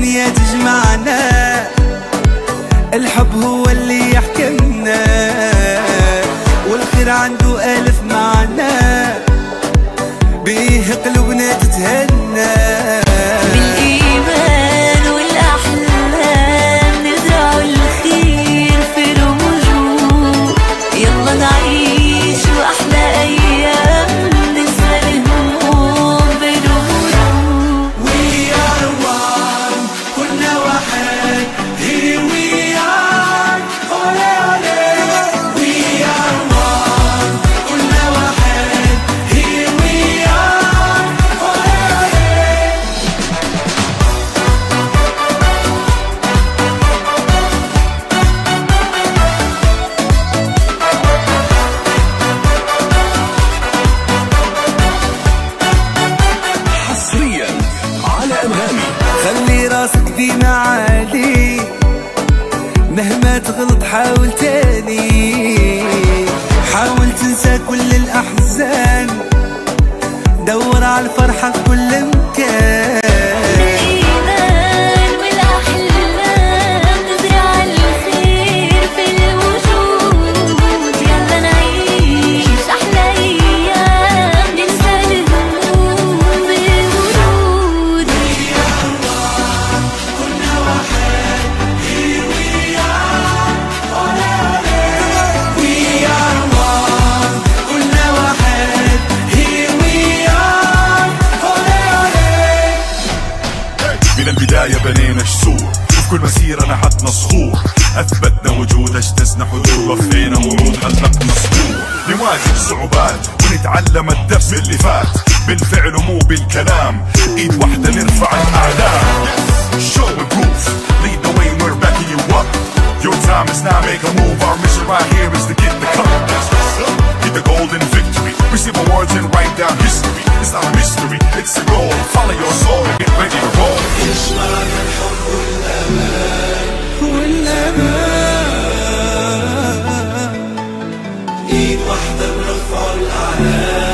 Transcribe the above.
الدنيا تجمعنا. الحب هو اللي يحكمنا. والخير عنده ألف معنى. بيه قلوبنا تتهنى. مهما تغلط حاول تاني. حاول تنسى كل الأحزان. دور على الفرحة في كل مكان. من البداية بنينا جسور وفي كل مسيرة نحتنا صخور أثبتنا وجود اجتزنا حدود وفينا ورود حلقنا صدور نواجه الصعوبات ونتعلم الدرس اللي فات. بالفعل ومو بالكلام. ايدنا وحدة بنرفع الأعلام.